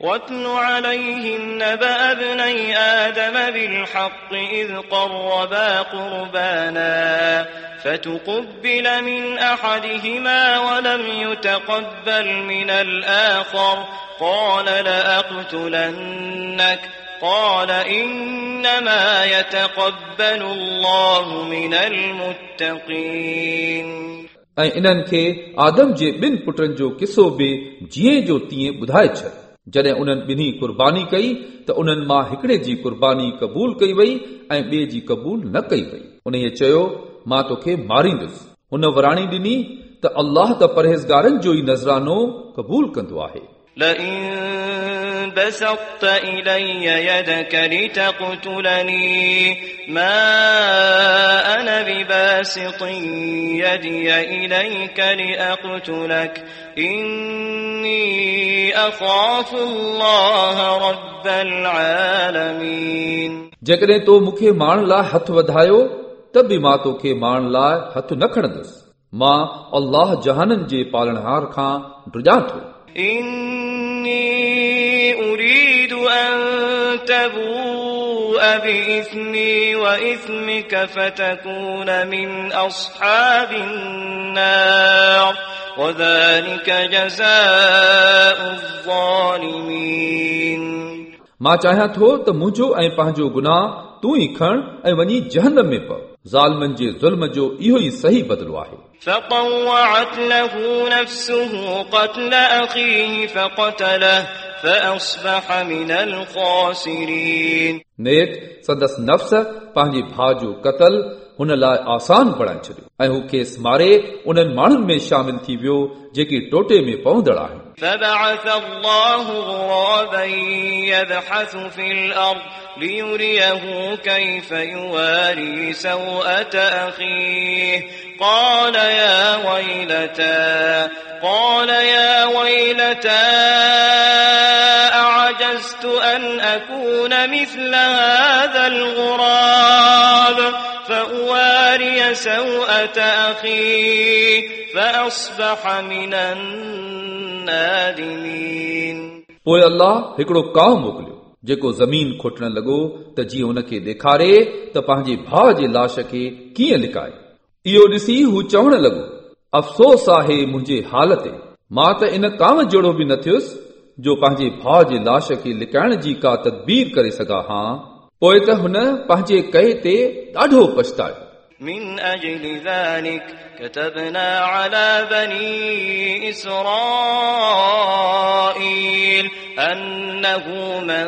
واتل عليهم نبأ ابني آدم بالحق إذ قربا قربانا فتقبل من أحدهما ولم يتقبل من الآخر قال لأقتلنك قال إنما يتقبل الله من المتقين ऐं इन्हनि खे आदम जे ॿिनि पुटनि जो किसो बि जीअं जो तीअं ॿुधाए छॾ जॾहिं उन्हनि ॿिन्ही क़ुर्बानी कई त उन्हनि मां हिकिड़े जी क़ुर्बानी क़बूल कई वई ऐं ॿिए जी क़बूल न कई वई उन चयो मां तोखे मारींदुसि हुन वराणी ॾिनी त अल्लाह त परहेज़गारनि जो ई नज़रानो क़बूल कंदो आहे لئن بسطت إلي يدك لتقتلني ما أنا بباسط يدي إليك لأقتلك إني أخاف الله رب العالمين जेकॾहिं तो मूंखे मारण लाइ हथु वधायो त बि मां तोखे मारण लाइ हथु न खणंदुसि मां अल्लाह जहाननि जे पालणहार खां ड्रिजां थो إني أريد أن تبوء بإثمي وإثمك فتكون من أصحاب النار وذلك جزاء الظالمين मां चाहियां थो त मुंहिंजो ऐं पंहिंजो गुनाह तूं ई खण ऐं वञी जहनम में पव ज़ालमनि जे ज़ुल्म जो इहो ई सही बदिलो आहे فطوعت له نفسه قتل أخيه فقتله فأصبح من الخاسرين नेक संदसि नफ़्स पंहिंजे भाउ जो क़तल हुन लाइ आसान बणाए छॾियो ऐं हू खेसि मारे उन्हनि माण्हुनि में शामिल थी वियो जेके टोटे में पवंदड़ आहिनि فبعث الله غرابا يبحث في الأرض ليريه كيف يواري سوءة أخيه قال يا ويلتى قال يا ويلتى أعجزت أن أكون مثل هذا الغراب فأواري سوءة أخي فأصبح من النادمين पोइ अल्लाह हिकिड़ो काव मोकिलियो जेको ज़मीन खोटण लॻो त जीअं हुनखे ॾेखारे त पंहिंजे भाउ जे लाश खे कीअं लिकाए इहो ॾिसी हू चवण लॻो अफ़सोस आहे मुंहिंजे हाल ते मां त इन काम जहिड़ो बि न थियुसि जो पंहिंजे भाउ जे लाश खे लिकाइण जी का तदबीर करे सघां हा पोइ त हुन पंहिंजे कए ते ॾाढो पछतायो من أجل ذلك كتبنا على بني إسرائيل أنه من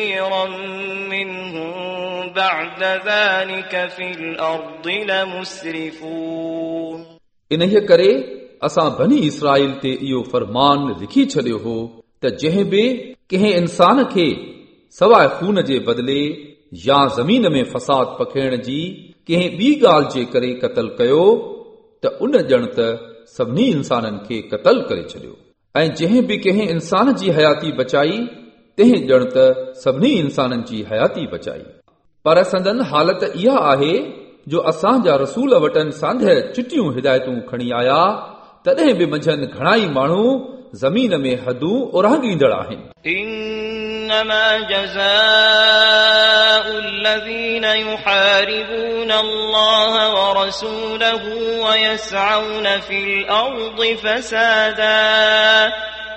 منهم بعد ذلك في الأرض لمسرفون इन्हीअ करे असां बनी इसराईल ते इहो फरमान लिखी छॾियो हो त जंहिं बि कंहिं इंसान खे सवाइ खून जे बदिले या ज़मीन में फसाद पखेड़ जी कंहिं ॿी ॻाल्हि जे करे क़तल कयो त उन ॼण त सभिनी इंसाननि खे क़तल करे छॾियो ऐं जंहिं बि कंहिं इंसान जी हयाती बचाई तंहिं ॼण त सभिनी इंसाननि जी हयाती बचाई पर संदन हालत इहा आहे जो असांजा रसूल वटनि सांधे चिटियूं हिदायतूं खणी आया तॾहिं बि मंझंदि घणाई माण्हू ज़मीन में हदूं उरांगींदड़ आहिनि إنما جزاء الذين يحاربون الله ورسوله ويسعون في الأرض فسادا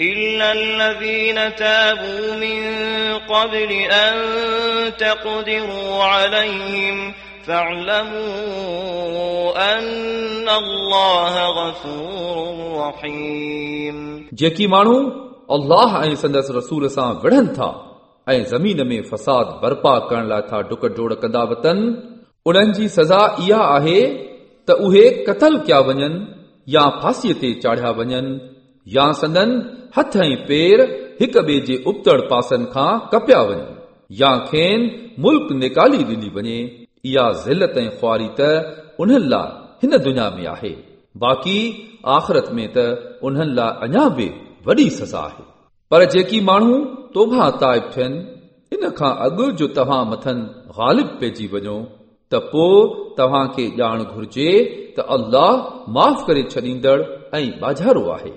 إلا الذين تابوا من قبل أن تقدروا عليهم فاعلموا أن الله غفور رحيم जेकी माण्हू अल्लाह ऐं संदसि रसूल सां विढ़नि था ऐं ज़मीन में फसाद बर्पा करण लाइ था डुक डोड़ कंदा वतन उन्हनि जी सज़ा इहा आहे त उहे क़तल कया वञनि या फांसीअ ते चाढ़िया वञनि या संदन हथ ऐं पेर हिक ॿिए जे उबतड़ पासनि खां कपिया वञनि या खेनि मुल्क निकाली ॾिनी वञे इहा ज़िलत ऐं ख़्वारी त उन्हनि लाइ हिन दुनिया में आहे बाक़ी आख़िरत में त उन्हनि लाइ अञा बि वॾी सज़ा आहे पर जेकी माण्हू तोभा ताइब थियनि इन खां अॻु जो तव्हां मथनि ग़ालिब पइजी वञो त पोइ तव्हांखे ॼाण घुर्जे त अल्लाह माफ़ करे छॾींदड़ ऐं बाज़ारो आहे